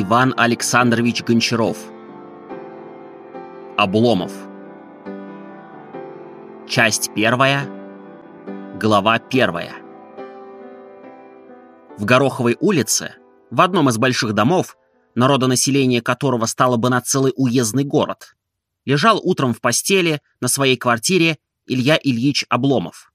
Иван Александрович Гончаров. Обломов. Часть первая Глава первая. В Гороховой улице, в одном из больших домов, народонаселение которого стало бы на целый уездный город, лежал утром в постели на своей квартире Илья Ильич Обломов.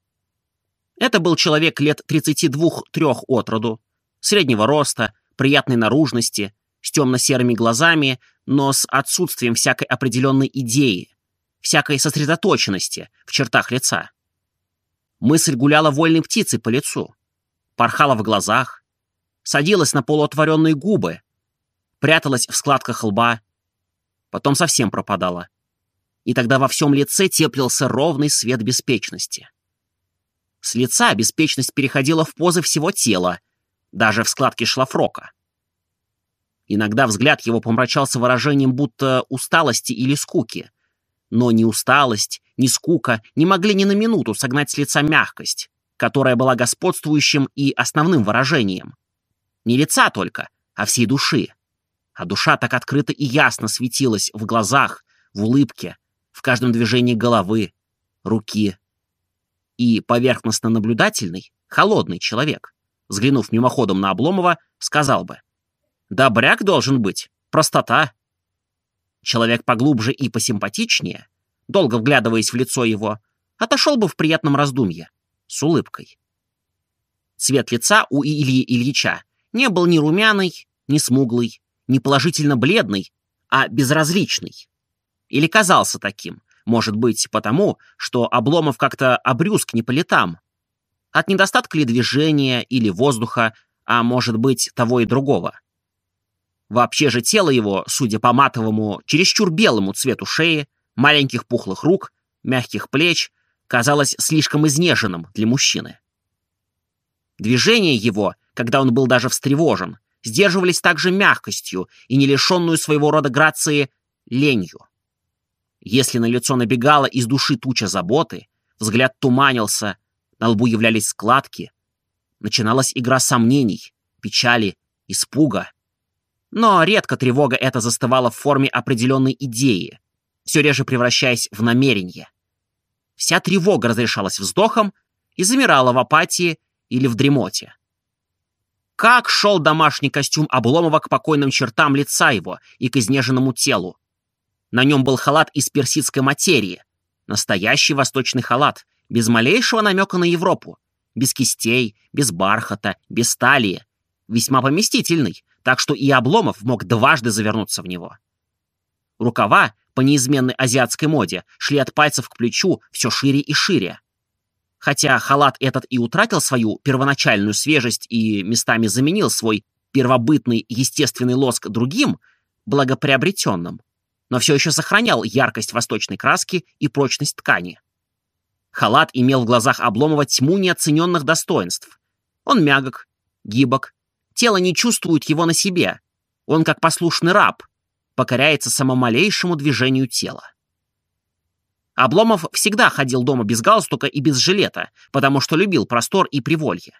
Это был человек лет 32-3 от роду, среднего роста, приятной наружности, с темно-серыми глазами, но с отсутствием всякой определенной идеи, всякой сосредоточенности в чертах лица. Мысль гуляла вольной птицей по лицу, порхала в глазах, садилась на полуотворенные губы, пряталась в складках лба, потом совсем пропадала. И тогда во всем лице теплился ровный свет беспечности. С лица беспечность переходила в позы всего тела, даже в складки шлафрока. Иногда взгляд его помрачался выражением будто усталости или скуки. Но ни усталость, ни скука не могли ни на минуту согнать с лица мягкость, которая была господствующим и основным выражением. Не лица только, а всей души. А душа так открыто и ясно светилась в глазах, в улыбке, в каждом движении головы, руки. И поверхностно наблюдательный, холодный человек, взглянув мимоходом на Обломова, сказал бы — Добряк должен быть, простота. Человек поглубже и посимпатичнее, долго вглядываясь в лицо его, отошел бы в приятном раздумье, с улыбкой. Цвет лица у Ильи Ильича не был ни румяный, ни смуглый, ни положительно бледный, а безразличный. Или казался таким, может быть, потому, что Обломов как-то обрюзг не по летам. От недостатка ли движения или воздуха, а может быть, того и другого. Вообще же тело его, судя по матовому, чересчур белому цвету шеи, маленьких пухлых рук, мягких плеч, казалось слишком изнеженным для мужчины. Движения его, когда он был даже встревожен, сдерживались также мягкостью и не лишенную своего рода грации ленью. Если на лицо набегала из души туча заботы, взгляд туманился, на лбу являлись складки, начиналась игра сомнений, печали, испуга, но редко тревога эта застывала в форме определенной идеи, все реже превращаясь в намерение. Вся тревога разрешалась вздохом и замирала в апатии или в дремоте. Как шел домашний костюм Обломова к покойным чертам лица его и к изнеженному телу. На нем был халат из персидской материи, настоящий восточный халат, без малейшего намека на Европу, без кистей, без бархата, без талии, весьма поместительный, так что и Обломов мог дважды завернуться в него. Рукава, по неизменной азиатской моде, шли от пальцев к плечу все шире и шире. Хотя халат этот и утратил свою первоначальную свежесть и местами заменил свой первобытный естественный лоск другим, благоприобретенным, но все еще сохранял яркость восточной краски и прочность ткани. Халат имел в глазах Обломова тьму неоцененных достоинств. Он мягок, гибок, Тело не чувствует его на себе. Он, как послушный раб, покоряется самому малейшему движению тела. Обломов всегда ходил дома без галстука и без жилета, потому что любил простор и приволье.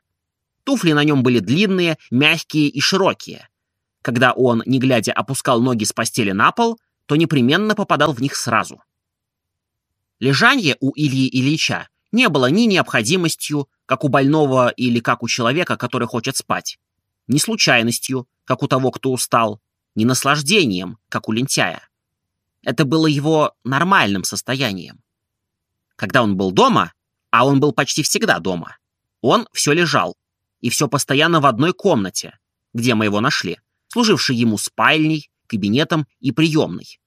Туфли на нем были длинные, мягкие и широкие. Когда он, не глядя, опускал ноги с постели на пол, то непременно попадал в них сразу. Лежанье у Ильи Ильича не было ни необходимостью, как у больного или как у человека, который хочет спать, ни случайностью, как у того, кто устал, ни наслаждением, как у лентяя. Это было его нормальным состоянием. Когда он был дома, а он был почти всегда дома, он все лежал, и все постоянно в одной комнате, где мы его нашли, служившей ему спальней, кабинетом и приемной.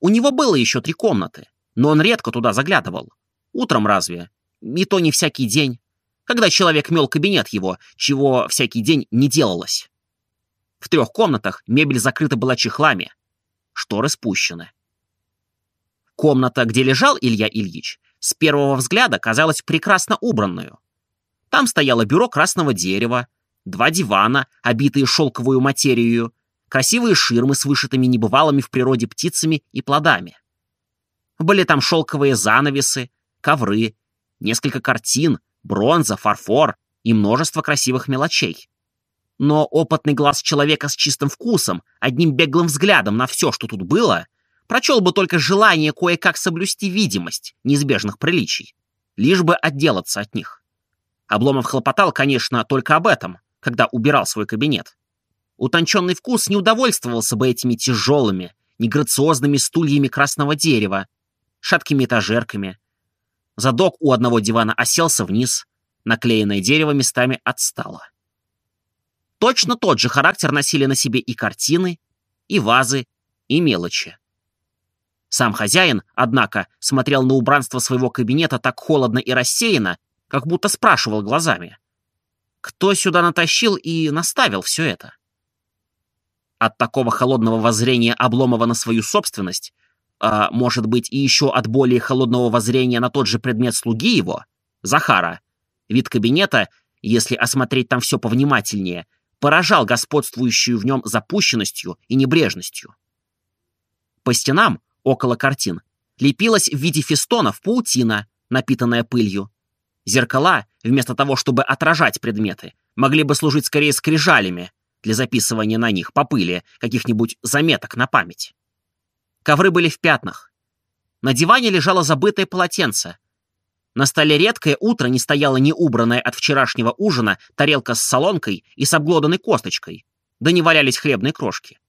У него было еще три комнаты, но он редко туда заглядывал. Утром разве? И то не всякий день когда человек мел кабинет его, чего всякий день не делалось. В трех комнатах мебель закрыта была чехлами, шторы спущены. Комната, где лежал Илья Ильич, с первого взгляда казалась прекрасно убранную. Там стояло бюро красного дерева, два дивана, обитые шелковую материю, красивые ширмы с вышитыми небывалыми в природе птицами и плодами. Были там шелковые занавесы, ковры, несколько картин, бронза, фарфор и множество красивых мелочей. Но опытный глаз человека с чистым вкусом, одним беглым взглядом на все, что тут было, прочел бы только желание кое-как соблюсти видимость неизбежных приличий, лишь бы отделаться от них. Обломов хлопотал, конечно, только об этом, когда убирал свой кабинет. Утонченный вкус не удовольствовался бы этими тяжелыми, неграциозными стульями красного дерева, шаткими этажерками. Задок у одного дивана оселся вниз, наклеенное дерево местами отстало. Точно тот же характер носили на себе и картины, и вазы, и мелочи. Сам хозяин, однако, смотрел на убранство своего кабинета так холодно и рассеянно, как будто спрашивал глазами. Кто сюда натащил и наставил все это? От такого холодного воззрения Обломова на свою собственность, а может быть и еще от более холодного воззрения на тот же предмет слуги его, Захара, вид кабинета, если осмотреть там все повнимательнее, поражал господствующую в нем запущенностью и небрежностью. По стенам, около картин, лепилась в виде фестонов паутина, напитанная пылью. Зеркала, вместо того, чтобы отражать предметы, могли бы служить скорее скрижалями для записывания на них по пыли каких-нибудь заметок на память. Ковры были в пятнах. На диване лежало забытое полотенце. На столе редкое утро не стояла не убранная от вчерашнего ужина тарелка с солонкой и с обглоданной косточкой, да не валялись хлебные крошки.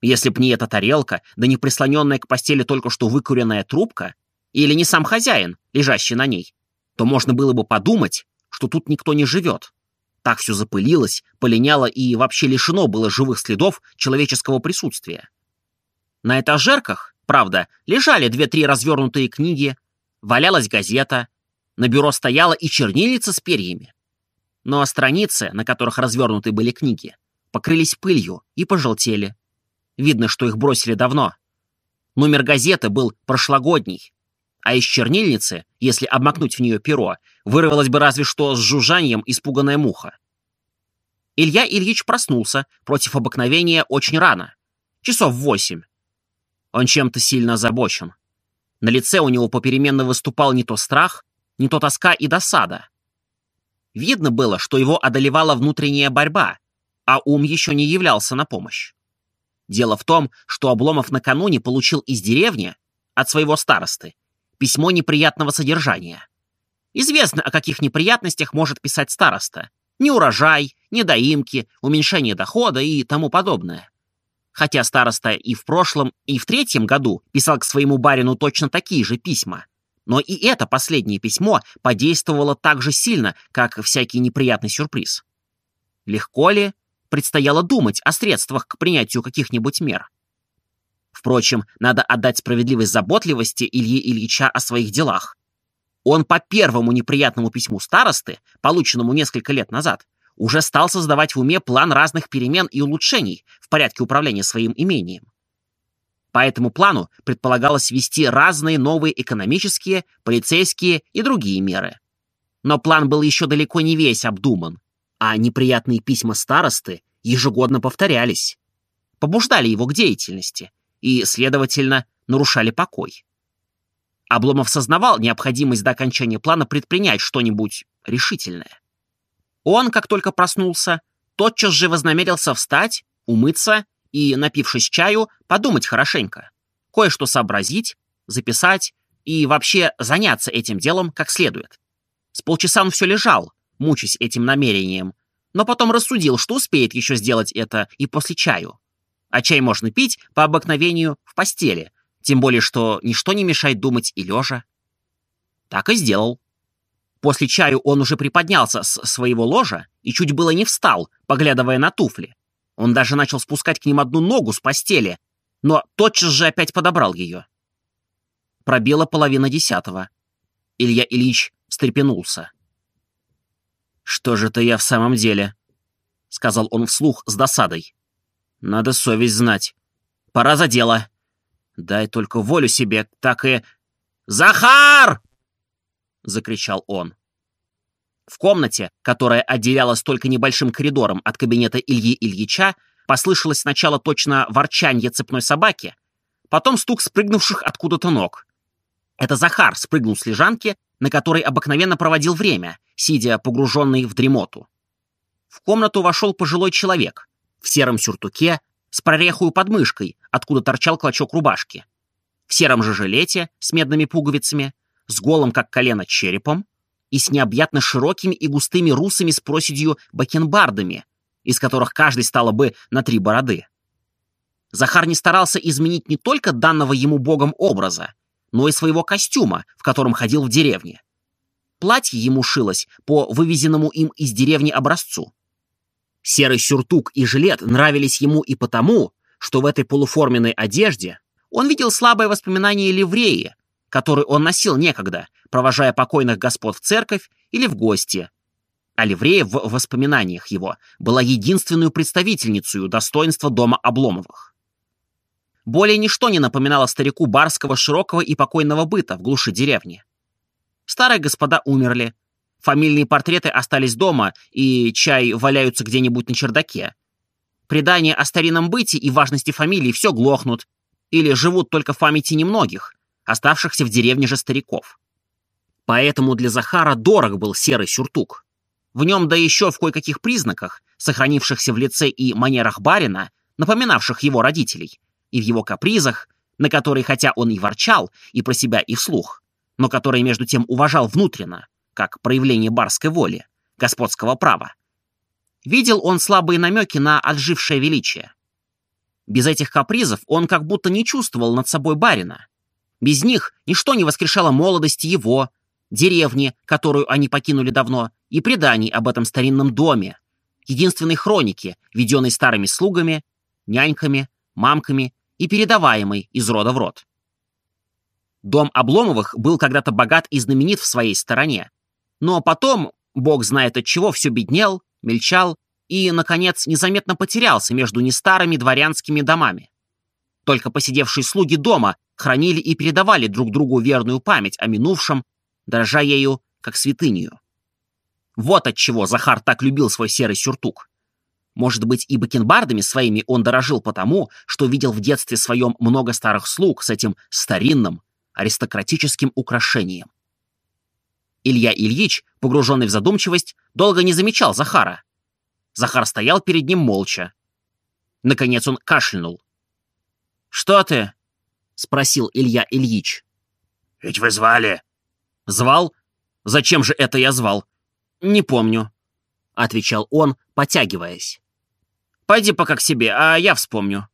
Если б не эта тарелка, да не прислоненная к постели только что выкуренная трубка, или не сам хозяин, лежащий на ней, то можно было бы подумать, что тут никто не живет. Так все запылилось, полиняло и вообще лишено было живых следов человеческого присутствия. На этажерках, правда, лежали две-три развернутые книги, валялась газета, на бюро стояла и чернильница с перьями. Но страницы, на которых развернуты были книги, покрылись пылью и пожелтели. Видно, что их бросили давно. Номер газеты был прошлогодний, а из чернильницы, если обмакнуть в нее перо, вырвалось бы разве что с жужжанием испуганная муха. Илья Ильич проснулся против обыкновения очень рано, часов восемь. Он чем-то сильно озабочен. На лице у него попеременно выступал не то страх, не то тоска и досада. Видно было, что его одолевала внутренняя борьба, а ум еще не являлся на помощь. Дело в том, что Обломов накануне получил из деревни, от своего старосты, письмо неприятного содержания. Известно, о каких неприятностях может писать староста. Неурожай, недоимки, уменьшение дохода и тому подобное хотя староста и в прошлом, и в третьем году писал к своему барину точно такие же письма. Но и это последнее письмо подействовало так же сильно, как всякий неприятный сюрприз. Легко ли предстояло думать о средствах к принятию каких-нибудь мер? Впрочем, надо отдать справедливость заботливости Ильи Ильича о своих делах. Он по первому неприятному письму старосты, полученному несколько лет назад, уже стал создавать в уме план разных перемен и улучшений в порядке управления своим имением. По этому плану предполагалось ввести разные новые экономические, полицейские и другие меры. Но план был еще далеко не весь обдуман, а неприятные письма старосты ежегодно повторялись, побуждали его к деятельности и, следовательно, нарушали покой. Обломов сознавал необходимость до окончания плана предпринять что-нибудь решительное. Он, как только проснулся, тотчас же вознамерился встать, умыться и, напившись чаю, подумать хорошенько, кое-что сообразить, записать и вообще заняться этим делом как следует. С полчаса он все лежал, мучаясь этим намерением, но потом рассудил, что успеет еще сделать это и после чаю. А чай можно пить по обыкновению в постели, тем более что ничто не мешает думать и лежа. Так и сделал. После чаю он уже приподнялся с своего ложа и чуть было не встал, поглядывая на туфли. Он даже начал спускать к ним одну ногу с постели, но тотчас же опять подобрал ее. Пробила половина десятого. Илья Ильич встрепенулся. «Что же это я в самом деле?» — сказал он вслух с досадой. «Надо совесть знать. Пора за дело. Дай только волю себе, так и...» «Захар!» Закричал он. В комнате, которая отделялась только небольшим коридором от кабинета Ильи Ильича, послышалось сначала точно ворчанье цепной собаки, потом стук спрыгнувших откуда-то ног. Это Захар спрыгнул с лежанки, на которой обыкновенно проводил время, сидя погруженный в дремоту. в комнату вошел пожилой человек в сером сюртуке с прорехую подмышкой, откуда торчал клочок рубашки, в сером же жилете с медными пуговицами, с голым, как колено, черепом и с необъятно широкими и густыми русами с проседью бакенбардами, из которых каждый стало бы на три бороды. Захар не старался изменить не только данного ему богом образа, но и своего костюма, в котором ходил в деревне. Платье ему шилось по вывезенному им из деревни образцу. Серый сюртук и жилет нравились ему и потому, что в этой полуформенной одежде он видел слабое воспоминание ливреи, который он носил некогда, провожая покойных господ в церковь или в гости. А ливрея в воспоминаниях его была единственную представительницей достоинства дома Обломовых. Более ничто не напоминало старику барского широкого и покойного быта в глуши деревни. Старые господа умерли, фамильные портреты остались дома и чай валяются где-нибудь на чердаке. Предания о старинном быте и важности фамилии все глохнут или живут только в памяти немногих, оставшихся в деревне же стариков. Поэтому для Захара дорог был серый сюртук. В нем, да еще в кое-каких признаках, сохранившихся в лице и манерах барина, напоминавших его родителей, и в его капризах, на которые хотя он и ворчал, и про себя, и вслух, но которые между тем уважал внутренно, как проявление барской воли, господского права. Видел он слабые намеки на отжившее величие. Без этих капризов он как будто не чувствовал над собой барина. Без них ничто не воскрешало молодости его, деревни, которую они покинули давно, и преданий об этом старинном доме, единственной хроники, веденной старыми слугами, няньками, мамками и передаваемой из рода в род. Дом Обломовых был когда-то богат и знаменит в своей стороне. Но потом, бог знает от чего, все беднел, мельчал и, наконец, незаметно потерялся между нестарыми дворянскими домами. Только посидевшие слуги дома хранили и передавали друг другу верную память о минувшем, дорожа ею, как святынью. Вот от чего Захар так любил свой серый сюртук. Может быть, и бакенбардами своими он дорожил потому, что видел в детстве своем много старых слуг с этим старинным, аристократическим украшением. Илья Ильич, погруженный в задумчивость, долго не замечал Захара. Захар стоял перед ним молча. Наконец он кашлянул. «Что ты?» — спросил Илья Ильич. «Ведь вы звали». «Звал? Зачем же это я звал?» «Не помню», — отвечал он, потягиваясь. Пойди пока к себе, а я вспомню».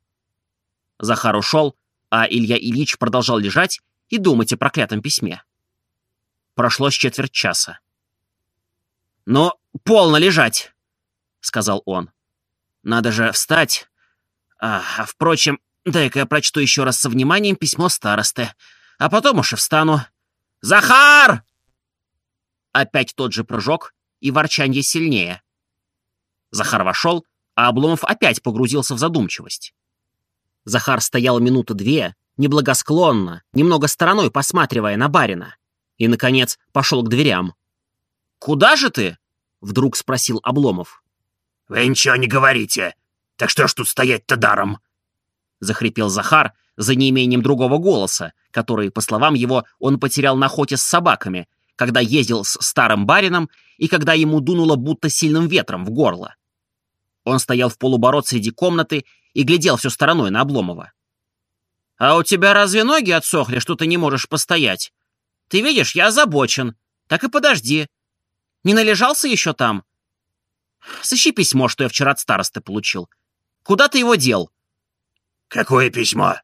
Захар ушел, а Илья Ильич продолжал лежать и думать о проклятом письме. Прошло с четверть часа. «Ну, полно лежать», — сказал он. «Надо же встать. А, а впрочем, дай-ка я прочту еще раз со вниманием письмо старосты, а потом уж и встану. Захар!» Опять тот же прыжок и ворчанье сильнее. Захар вошел а Обломов опять погрузился в задумчивость. Захар стоял минуты две, неблагосклонно, немного стороной посматривая на барина, и, наконец, пошел к дверям. «Куда же ты?» — вдруг спросил Обломов. «Вы ничего не говорите. Так что ж тут стоять-то даром?» — захрипел Захар за неимением другого голоса, который, по словам его, он потерял на охоте с собаками, когда ездил с старым барином и когда ему дунуло будто сильным ветром в горло. Он стоял в полуборот среди комнаты и глядел все стороной на Обломова. «А у тебя разве ноги отсохли, что ты не можешь постоять? Ты видишь, я озабочен. Так и подожди. Не належался еще там? Сыщи письмо, что я вчера от старосты получил. Куда ты его дел?» «Какое письмо?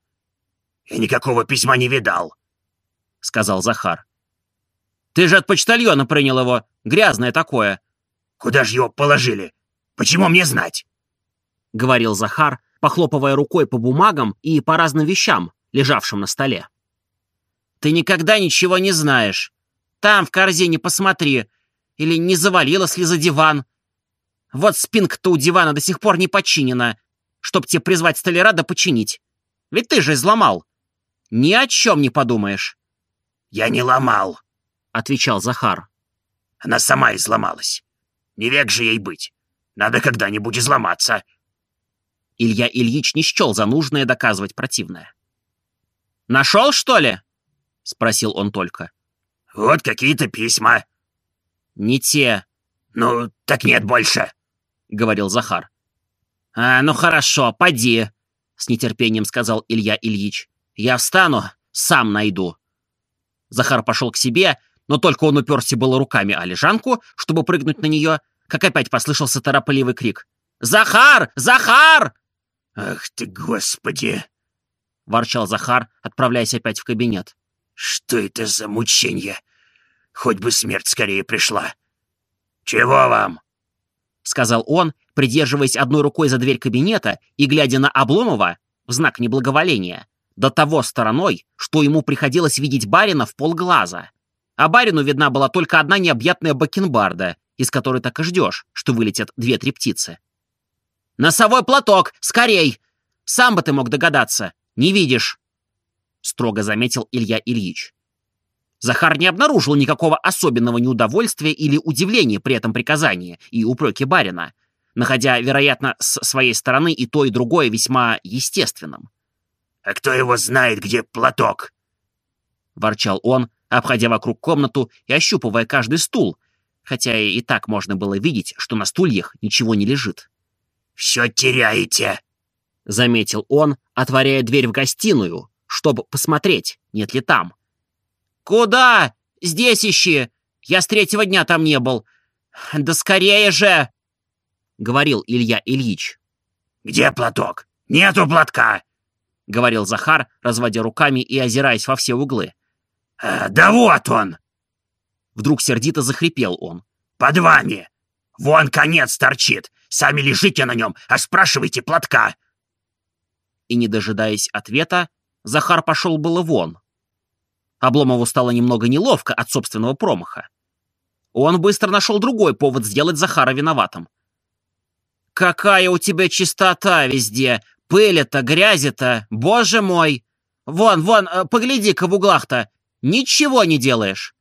Я никакого письма не видал», — сказал Захар. «Ты же от почтальона принял его. Грязное такое». «Куда же его положили? Почему мне знать?» — говорил Захар, похлопывая рукой по бумагам и по разным вещам, лежавшим на столе. «Ты никогда ничего не знаешь. Там, в корзине, посмотри. Или не завалилась ли за диван. Вот спинка-то у дивана до сих пор не починена, чтоб тебе призвать столяра да починить. Ведь ты же изломал. Ни о чем не подумаешь». «Я не ломал», — отвечал Захар. «Она сама изломалась. Не век же ей быть. Надо когда-нибудь изломаться». Илья Ильич не счел за нужное доказывать противное. «Нашел, что ли?» — спросил он только. «Вот какие-то письма». «Не те». «Ну, так нет больше». — говорил Захар. «А, ну хорошо, поди», — с нетерпением сказал Илья Ильич. «Я встану, сам найду». Захар пошел к себе, но только он уперся было руками о лежанку, чтобы прыгнуть на нее, как опять послышался торопливый крик. «Захар! Захар!» «Ах ты, господи!» — ворчал Захар, отправляясь опять в кабинет. «Что это за мучение? Хоть бы смерть скорее пришла. Чего вам?» — сказал он, придерживаясь одной рукой за дверь кабинета и глядя на Обломова в знак неблаговоления, до того стороной, что ему приходилось видеть барина в полглаза. А барину видна была только одна необъятная бакенбарда, из которой так и ждешь, что вылетят две-три птицы. «Носовой платок! Скорей! Сам бы ты мог догадаться! Не видишь!» Строго заметил Илья Ильич. Захар не обнаружил никакого особенного неудовольствия или удивления при этом приказании и упреке барина, находя, вероятно, с своей стороны и то, и другое весьма естественным. «А кто его знает, где платок?» — ворчал он, обходя вокруг комнату и ощупывая каждый стул, хотя и так можно было видеть, что на стульях ничего не лежит. «Все теряете», — заметил он, отворяя дверь в гостиную, чтобы посмотреть, нет ли там. «Куда? Здесь ищи! Я с третьего дня там не был. Да скорее же!» — говорил Илья Ильич. «Где платок? Нету платка!» — говорил Захар, разводя руками и озираясь во все углы. А, «Да вот он!» Вдруг сердито захрипел он. «Под вами! Вон конец торчит! Сами лежите на нем, а спрашивайте платка!» И, не дожидаясь ответа, Захар пошел было вон. Обломову стало немного неловко от собственного промаха. Он быстро нашел другой повод сделать Захара виноватым. «Какая у тебя чистота везде! Пыль-то, грязи-то! Боже мой! Вон, вон, э, погляди-ка в углах-то! Ничего не делаешь!»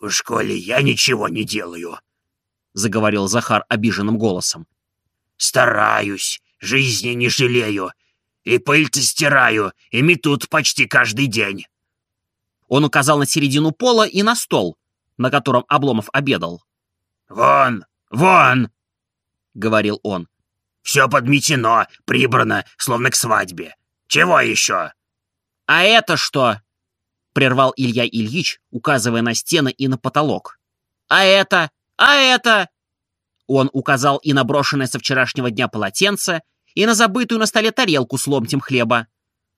«В школе я ничего не делаю», — заговорил Захар обиженным голосом. «Стараюсь, жизни не жалею, и пыль-то стираю, и метут почти каждый день». Он указал на середину пола и на стол, на котором Обломов обедал. «Вон, вон!» — говорил он. «Все подметено, прибрано, словно к свадьбе. Чего еще?» «А это что?» — прервал Илья Ильич, указывая на стены и на потолок. «А это? А это?» Он указал и на брошенное со вчерашнего дня полотенце, и на забытую на столе тарелку с ломтем хлеба.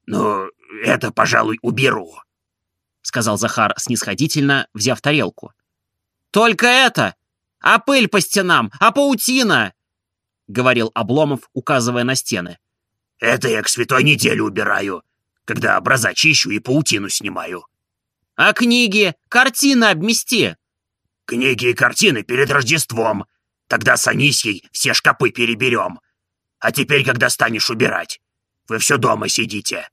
«Ну, это, пожалуй, уберу», — сказал Захар снисходительно, взяв тарелку. «Только это! А пыль по стенам! А паутина!» — говорил Обломов, указывая на стены. «Это я к святой неделе убираю, когда образа чищу и паутину снимаю». «А книги? Картины обмести!» «Книги и картины перед Рождеством. Тогда с Анисьей все шкапы переберем. А теперь, когда станешь убирать, вы все дома сидите».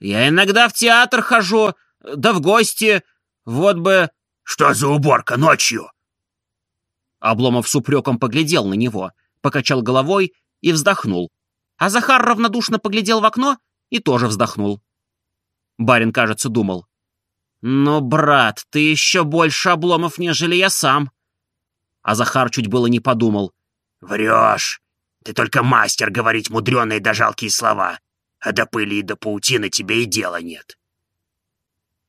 «Я иногда в театр хожу, да в гости. Вот бы...» «Что за уборка ночью?» Обломов с упреком поглядел на него, покачал головой и вздохнул. А Захар равнодушно поглядел в окно и тоже вздохнул. Барин, кажется, думал. «Ну, брат, ты еще больше обломов, нежели я сам». А Захар чуть было не подумал. «Врешь. Ты только мастер говорить мудреные да жалкие слова, а до пыли и до паутины тебе и дела нет».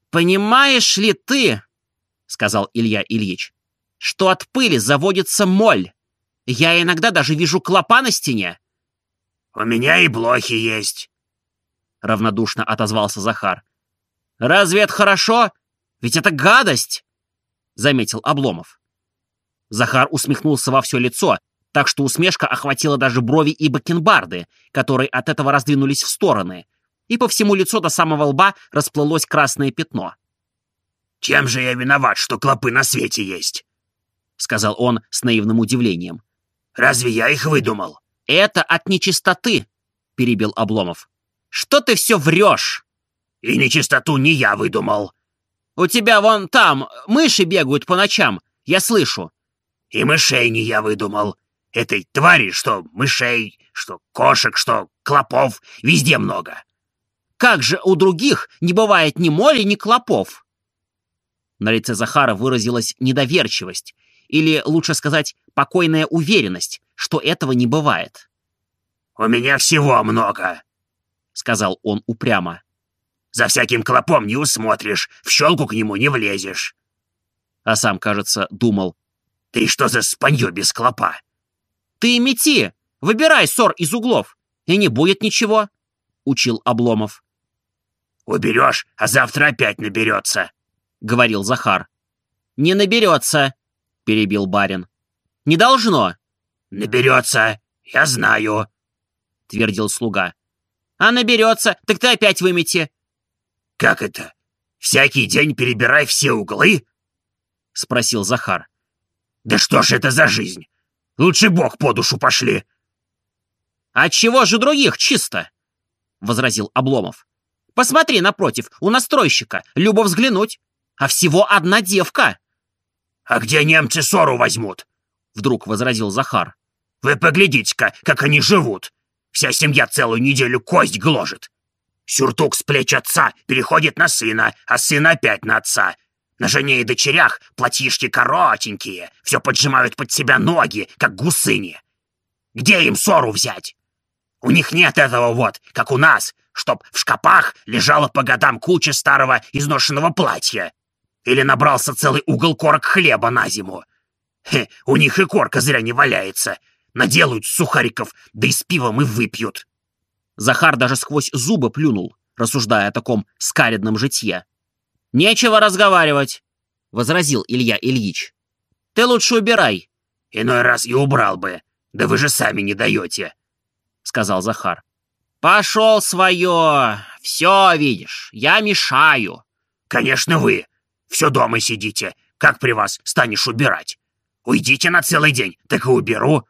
«Понимаешь ли ты, — сказал Илья Ильич, — что от пыли заводится моль? Я иногда даже вижу клопа на стене». «У меня и блохи есть», — равнодушно отозвался Захар. «Разве это хорошо? Ведь это гадость!» — заметил Обломов. Захар усмехнулся во все лицо, так что усмешка охватила даже брови и бакенбарды, которые от этого раздвинулись в стороны, и по всему лицу до самого лба расплылось красное пятно. «Чем же я виноват, что клопы на свете есть?» — сказал он с наивным удивлением. «Разве я их выдумал?» «Это от нечистоты», — перебил Обломов. «Что ты все врешь?» «И нечистоту не я выдумал». «У тебя вон там мыши бегают по ночам, я слышу». «И мышей не я выдумал. Этой твари, что мышей, что кошек, что клопов, везде много. Как же у других не бывает ни моли, ни клопов?» На лице Захара выразилась недоверчивость, или, лучше сказать, покойная уверенность, что этого не бывает. «У меня всего много», — сказал он упрямо. «За всяким клопом не усмотришь, в щелку к нему не влезешь». А сам, кажется, думал. «Ты что за спанье без клопа?» «Ты мети! Выбирай ссор из углов, и не будет ничего», — учил Обломов. «Уберешь, а завтра опять наберется», — говорил Захар. «Не наберется», — перебил барин. «Не должно». «Наберется, я знаю», — твердил слуга. «А наберется, так ты опять вымети». «Как это? Всякий день перебирай все углы?» — спросил Захар. «Да что ж это за жизнь? Лучше Бог по душу пошли!» «А чего же других чисто?» — возразил Обломов. «Посмотри напротив, у настройщика, любо взглянуть, а всего одна девка». «А где немцы ссору возьмут?» — вдруг возразил Захар. «Вы поглядите-ка, как они живут. Вся семья целую неделю кость гложет. Сюртук с плеч отца переходит на сына, а сын опять на отца. На жене и дочерях платьишки коротенькие, все поджимают под себя ноги, как гусыни. Где им ссору взять? У них нет этого вот, как у нас, чтоб в шкапах лежала по годам куча старого изношенного платья. Или набрался целый угол корок хлеба на зиму. Хе, у них и корка зря не валяется. Наделают сухариков, да и с пивом и выпьют. Захар даже сквозь зубы плюнул, рассуждая о таком скаридном житье. «Нечего разговаривать», — возразил Илья Ильич. «Ты лучше убирай». «Иной раз и убрал бы. Да вы же сами не даете», — сказал Захар. «Пошел свое! Все видишь, я мешаю». «Конечно вы. Все дома сидите. Как при вас станешь убирать? Уйдите на целый день, так и уберу».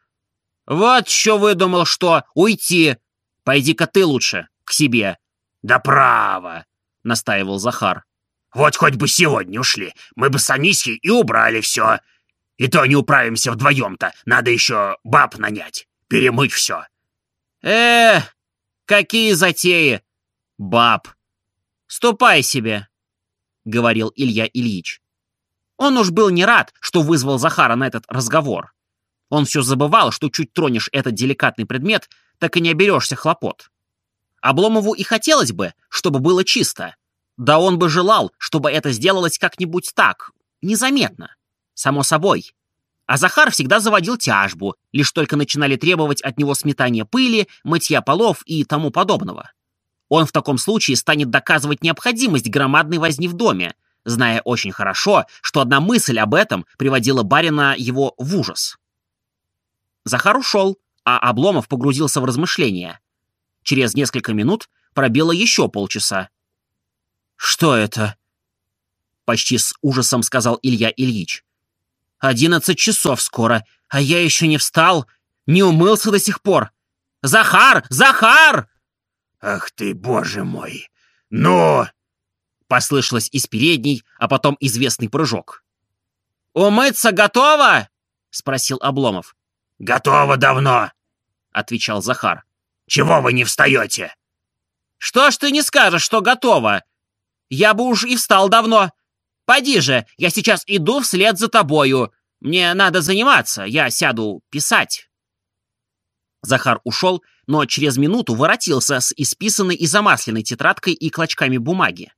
«Вот что выдумал, что уйти. Пойди-ка ты лучше к себе». «Да право», — настаивал Захар. Вот хоть бы сегодня ушли, мы бы с Анисьей и убрали все. И то не управимся вдвоем-то, надо еще баб нанять, перемыть все. Э, какие затеи, баб. Ступай себе, — говорил Илья Ильич. Он уж был не рад, что вызвал Захара на этот разговор. Он все забывал, что чуть тронешь этот деликатный предмет, так и не оберешься хлопот. Обломову и хотелось бы, чтобы было чисто. Да он бы желал, чтобы это сделалось как-нибудь так, незаметно, само собой. А Захар всегда заводил тяжбу, лишь только начинали требовать от него сметания пыли, мытья полов и тому подобного. Он в таком случае станет доказывать необходимость громадной возни в доме, зная очень хорошо, что одна мысль об этом приводила барина его в ужас. Захар ушел, а Обломов погрузился в размышления. Через несколько минут пробило еще полчаса, «Что это?» Почти с ужасом сказал Илья Ильич. «Одиннадцать часов скоро, а я еще не встал, не умылся до сих пор. Захар! Захар!» «Ах ты, боже мой! Ну!» Послышалось из передней, а потом известный прыжок. «Умыться готово?» — спросил Обломов. «Готово давно», — отвечал Захар. «Чего вы не встаете?» «Что ж ты не скажешь, что готово? Я бы уж и встал давно. Поди же, я сейчас иду вслед за тобою. Мне надо заниматься, я сяду писать». Захар ушел, но через минуту воротился с исписанной и замасленной тетрадкой и клочками бумаги.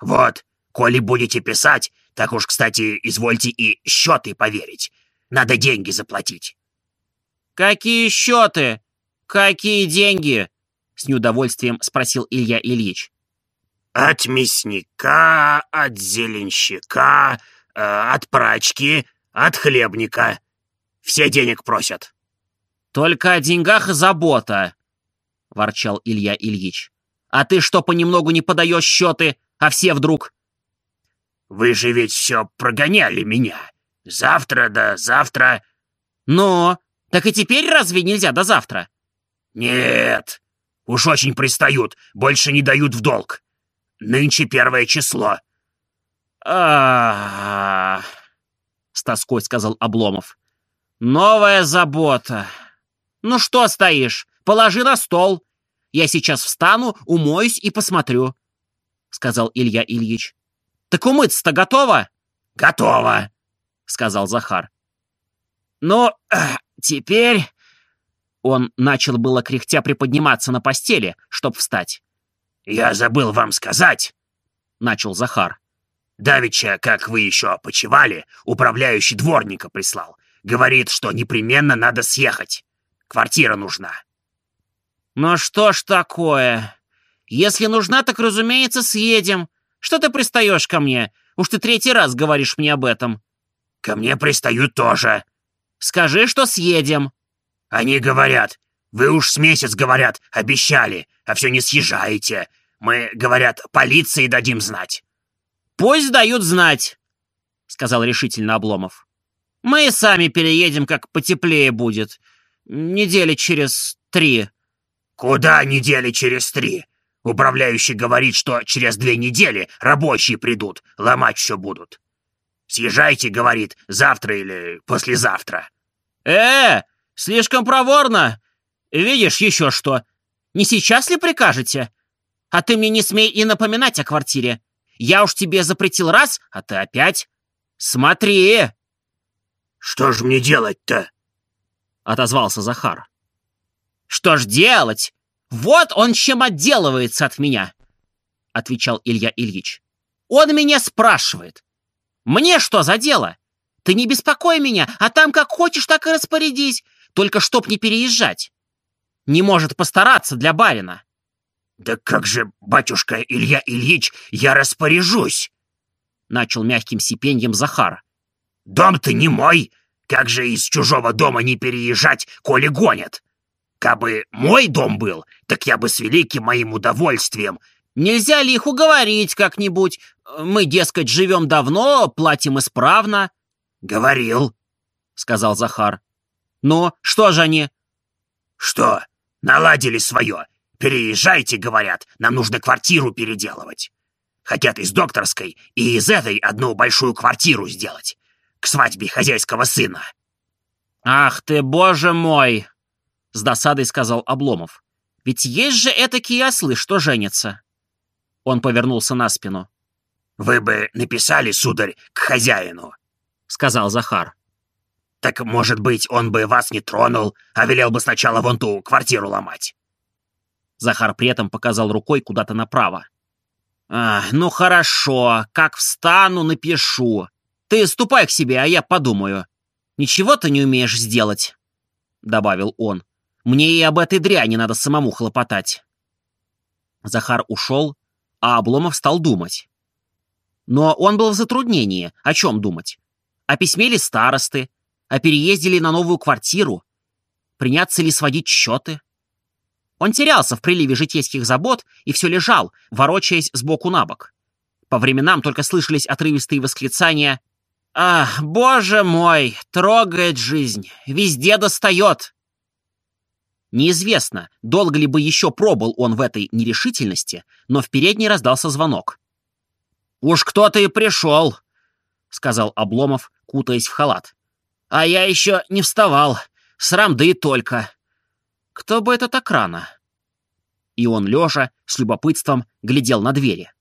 «Вот, коли будете писать, так уж, кстати, извольте и счеты поверить. Надо деньги заплатить». «Какие счеты? Какие деньги?» — с неудовольствием спросил Илья Ильич. От мясника, от зеленщика, э, от прачки, от хлебника. Все денег просят. Только о деньгах забота, ворчал Илья Ильич. А ты что, понемногу не подаешь счеты, а все вдруг? Вы же ведь все прогоняли меня. Завтра да завтра. Но, так и теперь разве нельзя до завтра? Нет, уж очень пристают, больше не дают в долг. Нынче первое число. а с тоской сказал Обломов. «Новая забота. Ну что стоишь? Положи на стол. Я сейчас встану, умоюсь и посмотрю», — сказал Илья Ильич. «Так умыться-то готово?» «Готово», — сказал Захар. «Ну, теперь...» Он начал было кряхтя приподниматься на постели, чтоб встать. «Я забыл вам сказать», — начал Захар. «Давеча, как вы еще почевали, управляющий дворника прислал. Говорит, что непременно надо съехать. Квартира нужна». «Ну что ж такое? Если нужна, так, разумеется, съедем. Что ты пристаешь ко мне? Уж ты третий раз говоришь мне об этом». «Ко мне пристают тоже». «Скажи, что съедем». «Они говорят. Вы уж с месяц, говорят, обещали, а все не съезжаете. Мы, говорят, полиции дадим знать». «Пусть дают знать», — сказал решительно Обломов. «Мы сами переедем, как потеплее будет. Недели через три». «Куда недели через три? Управляющий говорит, что через две недели рабочие придут, ломать все будут. Съезжайте, говорит, завтра или послезавтра». «Э, слишком проворно. Видишь еще что. Не сейчас ли прикажете? А ты мне не смей и напоминать о квартире. Я уж тебе запретил раз, а ты опять. Смотри!» «Что ж мне делать-то?» — отозвался Захар. «Что ж делать? Вот он чем отделывается от меня!» — отвечал Илья Ильич. «Он меня спрашивает. Мне что за дело? Ты не беспокой меня, а там как хочешь, так и распорядись, только чтоб не переезжать. Не может постараться для барина». «Да как же, батюшка Илья Ильич, я распоряжусь!» Начал мягким сипеньем Захар. «Дом-то не мой! Как же из чужого дома не переезжать, коли гонят? Кабы мой дом был, так я бы с великим моим удовольствием. Нельзя ли их уговорить как-нибудь? Мы, дескать, живем давно, платим исправно. Говорил, сказал Захар. Но что же они? Что? Наладили свое. Переезжайте, говорят, нам нужно квартиру переделывать. Хотят из докторской и из этой одну большую квартиру сделать к свадьбе хозяйского сына. «Ах ты, боже мой!» — с досадой сказал Обломов. «Ведь есть же этакие ослы, что женятся!» Он повернулся на спину. «Вы бы написали, сударь, к хозяину», — сказал Захар. «Так, может быть, он бы вас не тронул, а велел бы сначала вон ту квартиру ломать». Захар при этом показал рукой куда-то направо. «А, ну хорошо, как встану, напишу. Ты ступай к себе, а я подумаю. Ничего ты не умеешь сделать, — добавил он. Мне и об этой дряни надо самому хлопотать. Захар ушел, а Обломов стал думать. Но он был в затруднении. О чем думать? О письме ли старосты? О переезде ли на новую квартиру? Приняться ли сводить счеты? Он терялся в приливе житейских забот и все лежал, ворочаясь сбоку на бок. По временам только слышались отрывистые восклицания Ах, боже мой, трогает жизнь, везде достает. Неизвестно, долго ли бы еще пробыл он в этой нерешительности, но в передней раздался звонок. «Уж кто-то и пришел», — сказал Обломов, кутаясь в халат. «А я еще не вставал, срам да и только. Кто бы это так рано?» И он, лежа, с любопытством глядел на двери.